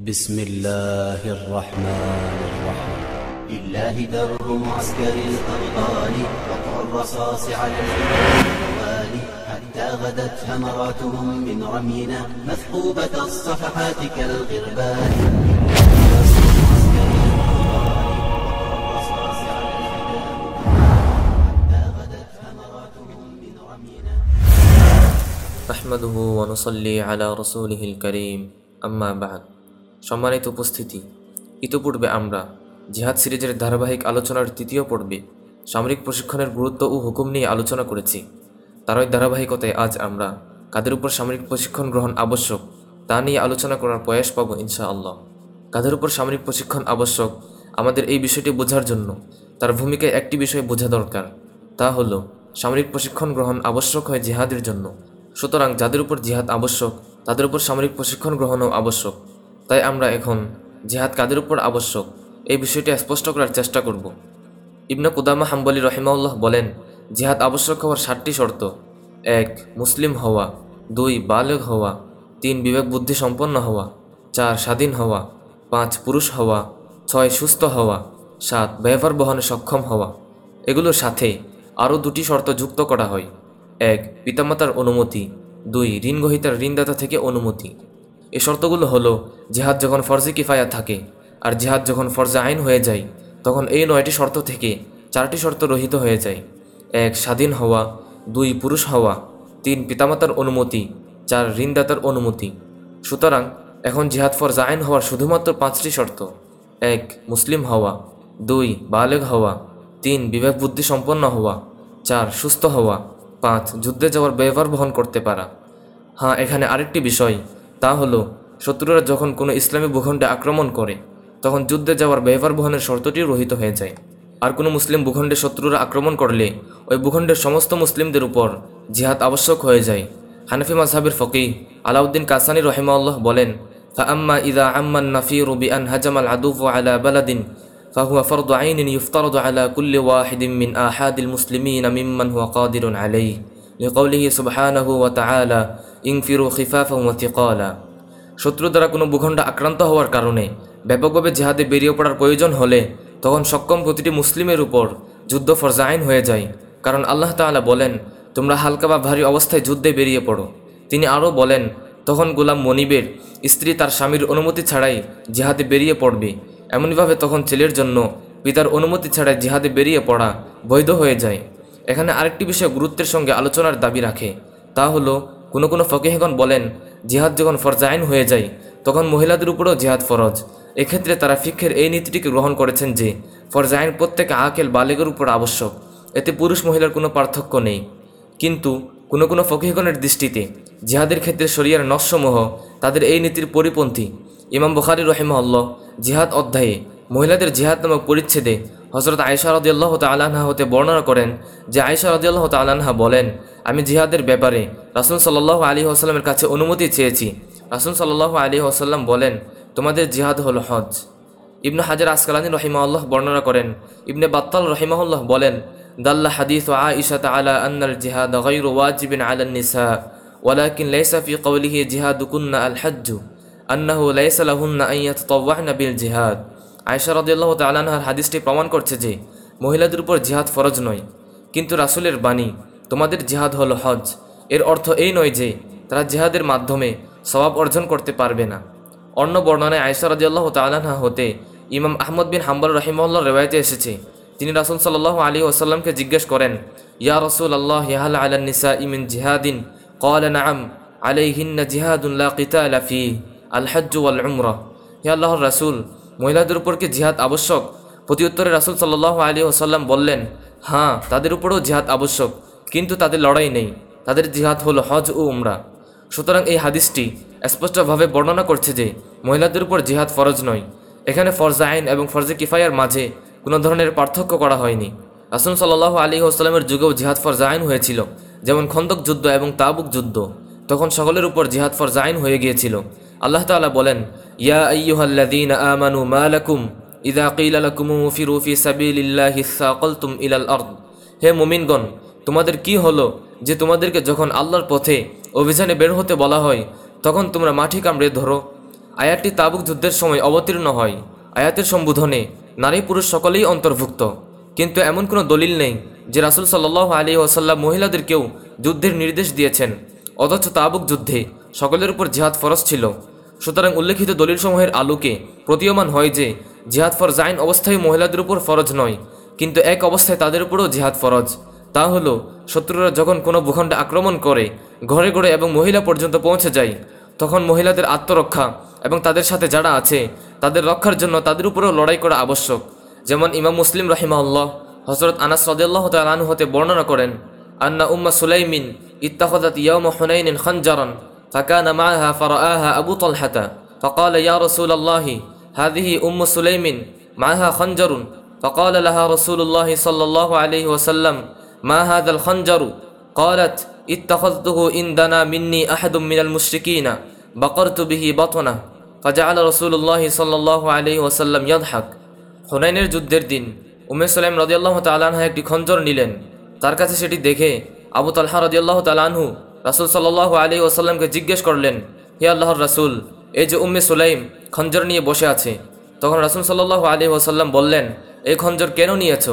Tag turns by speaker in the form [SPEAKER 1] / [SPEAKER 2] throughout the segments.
[SPEAKER 1] بسم الله الرحمن الرحيم.
[SPEAKER 2] لله در معسكر الأبطال وقع الرصاص على الأبطال حتى غدت ثمراتهم من رمينا مثقوبة الصفحات كالغربال.
[SPEAKER 3] نحمده ونصلي على رسوله الكريم. أما بعد. সম্মানিত উপস্থিতি। ইতোপূর্বে আমরা জিহাদ সিরিজের ধারাবাহিক আলোচনার তৃতীয় পর্বে সামরিক প্রশিক্ষণের গুরুত্ব ও হুকুম নিয়ে আলোচনা করেছি। তারই ধারাবাহিকতায় আজ আমরা কাদের উপর সামরিক প্রশিক্ষণ গ্রহণ আবশ্যক তা নিয়ে আলোচনা করার প্রয়াস পাব ইনশাআল্লাহ। কাদের উপর সামরিক প্রশিক্ষণ আবশ্যক আমাদের এই বিষয়টি বোঝার জন্য তার ভূমিকায় একটি বিষয় বোঝা দরকার। তা হলো, সামরিক প্রশিক্ষণ গ্রহণ আবশ্যক হয় জিহাদের জন্য। সুতরাং যাদের উপর জিহাদ আবশ্যক, তাদের উপর সামরিক প্রশিক্ষণ গ্রহণও আবশ্যক। তাই আমরা এখন জেহাদ কাদের উপর আবশ্যক এই বিষয়টি স্পষ্ট করার চেষ্টা করব। ইবনে কুদামা হাম্বলি রহিমাউল্লাহ বলেন, জেহাদ আবশ্যক হওয়ার সাতটি শর্ত। এক, মুসলিম হওয়া। দুই, বালেগ হওয়া। তিন, বিবেক বুদ্ধি সম্পন্ন হওয়া। চার, স্বাধীন হওয়া। পাঁচ, পুরুষ হওয়া। ছয়, সুস্থ হওয়া। সাত ব্যবহার বহনে সক্ষম হওয়া। এগুলোর সাথে আরও দুটি শর্ত যুক্ত করা হয়। এক, পিতামাতার অনুমতি। দুই, ঋণগ্রহিতার ঋণদাতা থেকে অনুমতি। এই শর্তগুলো হলো, জেহাদ যখন ফরজে কিফায়া থাকে আর জেহাদ যখন ফরজে আইন হয়ে যায়, তখন এই নয়টি শর্ত থেকে চারটি শর্ত রহিত হয়ে যায়। এক, স্বাধীন হওয়া। দুই, পুরুষ হওয়া। তিন, পিতামাতার অনুমতি। চার, ঋণদাতার অনুমতি। সুতরাং, এখন জিহাদ ফর জাইন হওয়ার শুধুমাত্র পাঁচটি শর্ত। এক, মুসলিম হওয়া। দুই, বালেগ হওয়া। তিন, বিবেক বুদ্ধি সম্পন্ন হওয়া। চার, সুস্থ হওয়া। পাঁচ, যুদ্ধে যাওয়ার ব্যবহার বহন করতে পারা। হ্যাঁ এখানে আরেকটি বিষয়। তা হলো শত্রুরা যখন কোনো ইসলামী ভূখণ্ডে আক্রমণ করে তখন যুদ্ধে যাওয়ার ব্যবহার বহনের শর্তটিও রহিত হয়ে যায় আর কোনো মুসলিম ভূখণ্ডে শত্রুরা আক্রমণ করলে ওই ভূখণ্ডের সমস্ত মুসলিমদের উপর জিহাদ আবশ্যক হয়ে যায় হানফি মাজহাবের ফকি আলাউদ্দিন কাসানি রহিমাউল্লাহ বলেন فأما إذا عم النفير بأن هجم العدو على بلد فهو فرض عين يفترض على كل واحد من آحاد المسلمين ممن هو قادر عليه লিকাউলিহি সুবহানাহু ওয়া ও ইনফিরু ইংফিরু ওয়া মতিকলা শত্রু দ্বারা কোনো ভূখণ্ড আক্রান্ত হওয়ার কারণে ব্যাপকভাবে জেহাদে বেরিয়ে পড়ার প্রয়োজন হলে তখন সক্ষম প্রতিটি মুসলিমের উপর যুদ্ধ ফরজাইন হয়ে যায়। কারণ আল্লাহ তাআলা বলেন, তোমরা হালকা বা ভারী অবস্থায় যুদ্ধে বেরিয়ে পড়ো। তিনি আরও বলেন, তখন গোলাম মনিবের স্ত্রী তার স্বামীর অনুমতি ছাড়াই জিহাদে বেরিয়ে পড়বে। এমনইভাবে তখন ছেলের জন্য পিতার অনুমতি ছাড়াই জিহাদে বেরিয়ে পড়া বৈধ হয়ে যায়। এখানে আরেকটি বিষয় গুরুত্বের সঙ্গে আলোচনার দাবি রাখে, তা হলো, কোনো কোনো ফকিহগণ বলেন, জিহাদ যখন ফরজাইন হয়ে যায়, তখন মহিলাদের উপরেও জিহাদ ফরজ। এক্ষেত্রে তারা ফিক্ষের এই নীতিটিকে গ্রহণ করেছেন যে ফরজাইন প্রত্যেক আকেল বালেগের উপর আবশ্যক, এতে পুরুষ মহিলার কোনো পার্থক্য নেই। কিন্তু কোনো কোনো ফকিহগণের দৃষ্টিতে, জিহাদের ক্ষেত্রে শরিয়ার নস্যমোহ তাদের এই নীতির পরিপন্থী। ইমাম বখারি রহিমহল্ল জিহাদ অধ্যায়ে মহিলাদের জিহাদ নামক পরিচ্ছেদে হজরত আয়সা রদিয়াল্লাহ তালাহা হতে বর্ণনা করেন যে আয়সা রদিয়াল্লাহ তালাহা বলেন, আমি জিহাদের ব্যাপারে রাসুল সাল্লাহ আলী আসাল্লামের কাছে অনুমতি চেয়েছি। রাসুল সাল্লাহ আলী হোসাল্লাম বলেন, তোমাদের জিহাদ হল হজ ইবনে হাজার আসকালানি রহিমাউল্লাহ বর্ণনা করেন, ইবনে বাত্তাল রহিমাউল্লাহ বলেন, দাল্লা হাদিস ও আইসাত আলা আন্নাল জিহাদ ওয়াজিবিন আলান নিসা, ওয়ালাকিন লাইসা কৌলিহি জিহাদুকুন্না আল হাজ্জু আন্নাহু লাইসা লাহুন্না আন ইয়াতাতাওয়াহনা বিল জিহাদ। আয়সা রদুল্লাহ তালানহার হাদিসটি প্রমাণ করছে যে, মহিলাদের উপর জিহাদ ফরজ নয়। কিন্তু রাসুলের বাণী, তোমাদের জিহাদ হল হজ এর অর্থ এই নয় যে, তারা জিহাদের মাধ্যমে স্বভাব অর্জন করতে পারবে না। অন্য বর্ণনায় আয়সা রাজিয়াল্লাহ তালাহা হতে ইমাম আহমদ বিন হাম্বর রহিমল্লা রেবায়তে এসেছে। তিনি রাসুল সাল্লাহ আলী ওসাল্লামকে জিজ্ঞেস করেন, ইয়া রসুল আল্লাহ ইয়াহাল আলান নিসা ইমিন জিহাদিন? কল নাম আলাইহিন্না জিহাদুল্লাহ কিতা আলাফি আল হজ্জু আল উমরা হে আল্লাহর রাসুল মহিলাদের উপর কি জিহাদ আবশ্যক। প্রত্যুত্তরে রাসূল সাল্লাহ আলী ওসাল্লাম বললেন হ্যাঁ তাদের উপরেও জিহাদ আবশ্যক, কিন্তু তাদের লড়াই নেই। তাদের জিহাদ হল হজ ও উমরা। সুতরাং এই হাদিসটি স্পষ্টভাবে বর্ণনা করছে যে, মহিলাদের উপর জিহাদ ফরজ নয়। এখানে ফরজা আইন এবং ফরজে কিফায়ার মাঝে কোনো ধরনের পার্থক্য করা হয়নি। রাসুল সাল্লাহ আলী আসলামের যুগেও জিহাদ ফরজা আইন হয়েছিল, যেমন খন্দক যুদ্ধ এবং তাবুক যুদ্ধ। তখন সকলের উপর জিহাদ ফরজা আইন হয়ে গিয়েছিল। আল্লাহ তাআলা বলেন, ইয়া আরদ। হে মুমিনগণ, তোমাদের কি হলো যে তোমাদেরকে যখন আল্লাহর পথে অভিযানে বের হতে বলা হয়, তখন তোমরা মাটি কামড়ে ধরো? আয়াতটি তাবুক যুদ্ধের সময় অবতীর্ণ হয়। আয়াতের সম্বোধনে নারী পুরুষ সকলেই অন্তর্ভুক্ত। কিন্তু এমন কোনো দলিল নেই যে রাসুল সাল্লাহ আলী ওসাল্লাম মহিলাদেরকেও যুদ্ধের নির্দেশ দিয়েছেন। অথচ তাবুক যুদ্ধে সকলের উপর জিহাদ ফরজ ছিল। সুতরাং উল্লেখিত দলিলসমূহের আলোকে প্রতীয়মান হয় যে, জিহাদ ফর জাইন অবস্থায় মহিলাদের উপর ফরজ নয়, কিন্তু এক অবস্থায় তাদের উপরও জিহাদ ফরজ। তা হলো, শত্রুরা যখন কোনো ভূখণ্ডে আক্রমণ করে, ঘরে ঘরে এবং মহিলা পর্যন্ত পৌঁছে যায়, তখন মহিলাদের আত্মরক্ষা এবং তাদের সাথে যারা আছে, তাদের রক্ষার জন্য তাদের উপরেও লড়াই করা আবশ্যক। যেমন ইমাম মুসলিম রাহিমাউল্লাহ হজরত আনাস রদিয়াল্লাহ তালান হতে বর্ণনা করেন, আন্না উম্মা সুলাইমিন ইত্তাখদাত ইয়াউম হুনাইনিন খানজারান। فكان معها فرآها أبو طلحة فقال يا رسول الله هذه أم سليم معها خنجر فقال لها رسول الله صلى الله عليه وسلم ما هذا الخنجر قالت اتخذته إن دنا مني أحد من المشركين بقرت به بطنه فجعل رسول الله صلى الله عليه وسلم يضحك হুনাইনের যুদ্ধের দিন উমে সালাম রদিয়াল্লাহ তালানহা একটি খঞ্জর নিলেন তার কাছে সেটি দেখে আবু তালহা রদিয়াল্লাহ তালানহু রাসুল সাল্লাহ আলী ওসাল্লামকে জিজ্ঞেস করলেন, হে আল্লাহর রাসুল, এই যে উম্মে সুলাইম খঞ্জর নিয়ে বসে আছে? তখন রাসুল সাল্লাহ আলী ওসাল্লাম বললেন, এই খঞ্জর কেন নিয়েছ?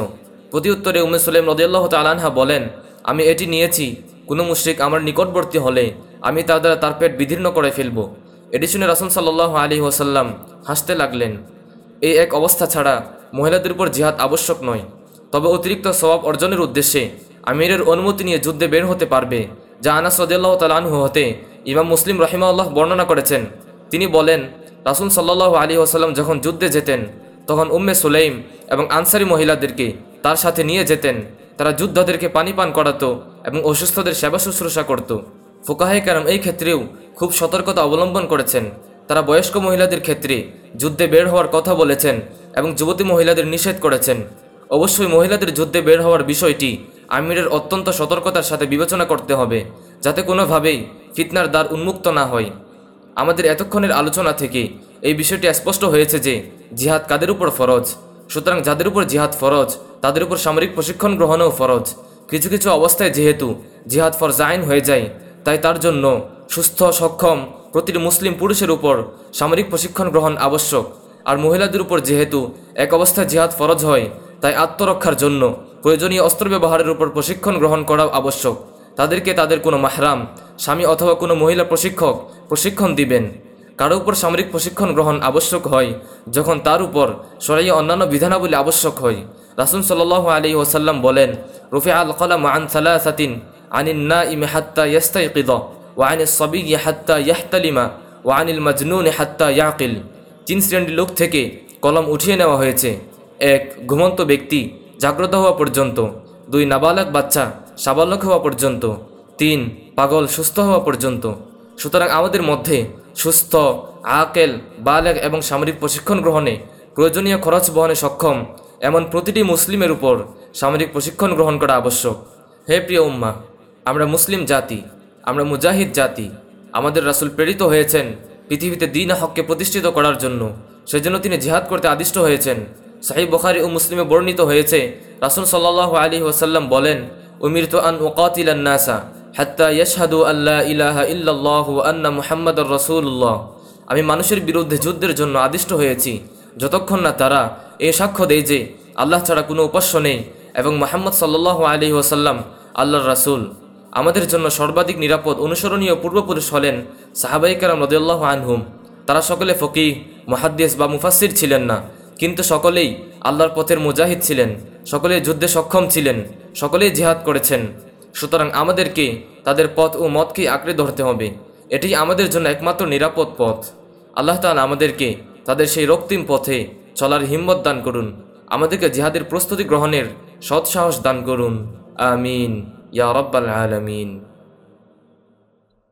[SPEAKER 3] প্রতি উত্তরে উম্মে সুলাইম রদিয়াল্লাহ তালানহা বলেন, আমি এটি নিয়েছি, কোনো মুশ্রিক আমার নিকটবর্তী হলে আমি তার দ্বারা তার পেট বিধীর্ণ করে ফেলব। এটি শুনে রাসুল সাল্লাহ আলী ওসাল্লাম হাসতে লাগলেন, এই এক অবস্থা ছাড়া মহিলাদের উপর জিহাদ আবশ্যক নয়। তবে অতিরিক্ত স্বভাব অর্জনের উদ্দেশ্যে আমিরের অনুমতি নিয়ে যুদ্ধে বের হতে পারবে। যা আনাস রদিয়াল্লাহ তালানহু হতে ইমাম মুসলিম রহিমাউল্লাহ বর্ণনা করেছেন। তিনি বলেন, রাসুল সাল্লাহ আলী আসাল্লাম যখন যুদ্ধে যেতেন, তখন উম্মে সুলাইম এবং আনসারি মহিলাদেরকে তার সাথে নিয়ে যেতেন। তারা যুদ্ধদেরকে পানি পান করাতো এবং অসুস্থদের সেবা শুশ্রূষা করত। ফোকাহে কারাম এই ক্ষেত্রেও খুব সতর্কতা অবলম্বন করেছেন। তারা বয়স্ক মহিলাদের ক্ষেত্রে যুদ্ধে বের হওয়ার কথা বলেছেন এবং যুবতী মহিলাদের নিষেধ করেছেন। অবশ্যই মহিলাদের যুদ্ধে বের হওয়ার বিষয়টি আমিরের অত্যন্ত সতর্কতার সাথে বিবেচনা করতে হবে, যাতে কোনোভাবেই ফিতনার দ্বার উন্মুক্ত না হয়। আমাদের এতক্ষণের আলোচনা থেকে এই বিষয়টি স্পষ্ট হয়েছে যে জিহাদ কাদের উপর ফরজ? সুতরাং যাদের উপর জিহাদ ফরজ, তাদের উপর সামরিক প্রশিক্ষণ গ্রহণও ফরজ। কিছু কিছু অবস্থায় যেহেতু জিহাদ ফর জাইন হয়ে যায়, তাই তার জন্য সুস্থ, সক্ষম প্রতিটি মুসলিম পুরুষের উপর সামরিক প্রশিক্ষণ গ্রহণ আবশ্যক। আর মহিলাদের উপর যেহেতু এক অবস্থায় জিহাদ ফরজ হয়, তাই আত্মরক্ষার জন্য প্রয়োজনীয় অস্ত্র ব্যবহারের উপর প্রশিক্ষণ গ্রহণ করা আবশ্যক। তাদেরকে তাদের কোনো মাহরাম, স্বামী অথবা কোনো মহিলা প্রশিক্ষক প্রশিক্ষণ দিবেন। কারও উপর সামরিক প্রশিক্ষণ গ্রহণ আবশ্যক হয়, যখন তার উপর সরাই অন্যান্য বিধানাবলী আবশ্যক হয়। রাসুল সাল আলী ওসাল্লাম বলেন রফি আল কলাম আন সালাসাতিন আনিন না ইমে হাত্তা ইয়াস্তাইকিদ ও আনিল সবি হাত্তা ইয়াহতালিমা ও আনিল মাজনুন হাত্তা ইয়াকিল। তিন শ্রেণির লোক থেকে কলম উঠিয়ে নেওয়া হয়েছে। এক, ঘুমন্ত ব্যক্তি। জাগ্রত হওয়া পর্যন্ত। দুই, নাবালক বাচ্চা সাবালক হওয়া পর্যন্ত। তিন, পাগল সুস্থ হওয়া পর্যন্ত। সুতরাং আমাদের মধ্যে সুস্থ, আকেল বালেগ এবং সামরিক প্রশিক্ষণ গ্রহণে প্রয়োজনীয় খরচ বহনে সক্ষম এমন প্রতিটি মুসলিমের উপর সামরিক প্রশিক্ষণ গ্রহণ করা আবশ্যক। হে প্রিয় উম্মা আমরা মুসলিম জাতি, আমরা মুজাহিদ জাতি, আমাদের রাসূল প্রেরিত হয়েছেন, পৃথিবীতে দিন হককে প্রতিষ্ঠিত করার জন্য। সেজন্য তিনি জিহাদ করতে আদিষ্ট হয়েছেন। সাহি বখারি ও মুসলিমে বর্ণিত হয়েছে, রাসুল সাল্লাহ আলী ওসাল্লাম বলেন, উমিরত আন ওকাতিলান নাসা হাত্তা ইয়াশহাদু আল্লাহ ইলাহা ইল্লাল্লাহ আন্না মুহাম্মদ রসুল্লাহ আমি মানুষের বিরুদ্ধে যুদ্ধের জন্য আদিষ্ট হয়েছি, যতক্ষণ না তারা এ সাক্ষ্য দেয় যে আল্লাহ ছাড়া কোনো উপাস্য নেই এবং মোহাম্মদ সাল্লাহ আলী ওসাল্লাম আল্লাহর রাসূল। আমাদের জন্য সর্বাধিক নিরাপদ, অনুসরণীয় পূর্বপুরুষ হলেন সাহাবাইকারাম রদুল্লাহ আনহুম। তারা সকলে ফকি মহাদ্দেস বা মুফাসির ছিলেন না। কিন্তু সকলেই আল্লাহর পথের মুজাহিদ ছিলেন, সকলেই যুদ্ধে সক্ষম ছিলেন, সকলেই জিহাদ করেছেন। সুতরাং আমাদেরকে তাদের পথ ও মতকেই আঁকড়ে ধরতে হবে। এটি আমাদের জন্য একমাত্র নিরাপদ পথ। আল্লাহ তাআলা আমাদেরকে তাদের সেই রক্তিম পথে চলার হিম্মত দান করুন। আমাদেরকে জিহাদের প্রস্তুতি গ্রহণের সৎসাহস দান করুন। আমিন। ইয়া রব্বাল আলামিন।